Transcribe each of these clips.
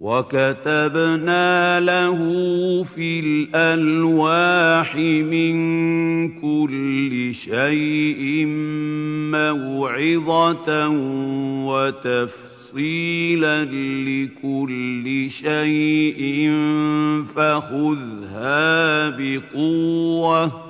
وَكَتَبْنَا لَهُ فِي الْأَلْوَاحِ مِن كُلِّ شَيْءٍ مَّوْعِظَةً وَتَفْصِيلًا لِّكُلِّ شَيْءٍ فَخُذْهَا بِقُوَّةٍ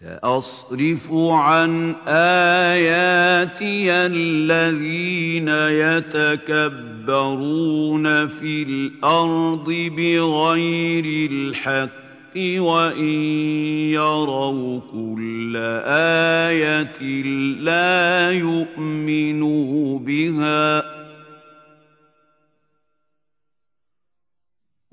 سَأَصْرِفُ عَنْ آيَاتِيَ الَّذِينَ يَتَكَبَّرُونَ فِي الْأَرْضِ بِغَيْرِ الْحَقِّ وَإِن يَرَوْا كُلَّ آيَةٍ لَّا يُؤْمِنُوا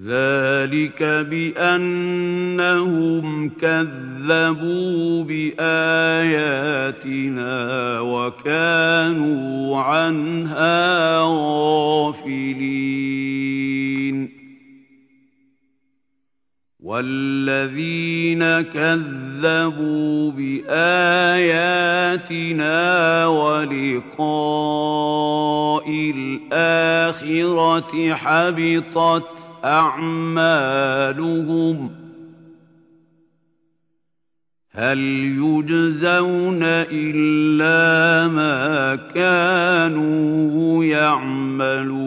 ذَٰلِكَ بِأَنَّهُمْ كَذَّبُوا بِآيَاتِنَا وَكَانُوا عَنْهَا غَافِلِينَ. وَالَّذِينَ كَذَّبُوا بِآيَاتِنَا وَلِقَاءِ الْآخِرَةِ حَبِطَتْ أَعْمَالُهُمْ هَلْ يُجْزَوْنَ إِلَّا مَا كَانُوا يَعْمَلُونَ؟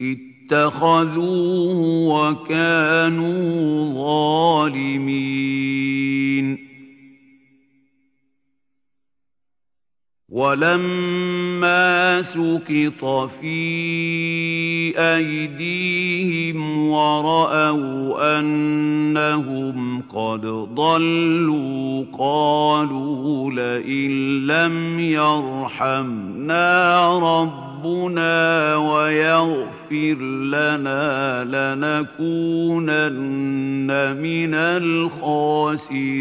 اتَّخَذُوهُ وَكَانُوا ظَالِمِينَ. وَلَمَّا سُقِطَ فِي أَيْدِيهِمْ وَرَأَوْا أَنَّهُمْ قَدْ ضَلُّوا قَالُوا لَئِن لَّمْ يَرْحَمْنَا رَبُّنَا وَيَغْفِرْ لَنَا لَنَكُونَنَّ مِنَ الْخَاسِرِينَ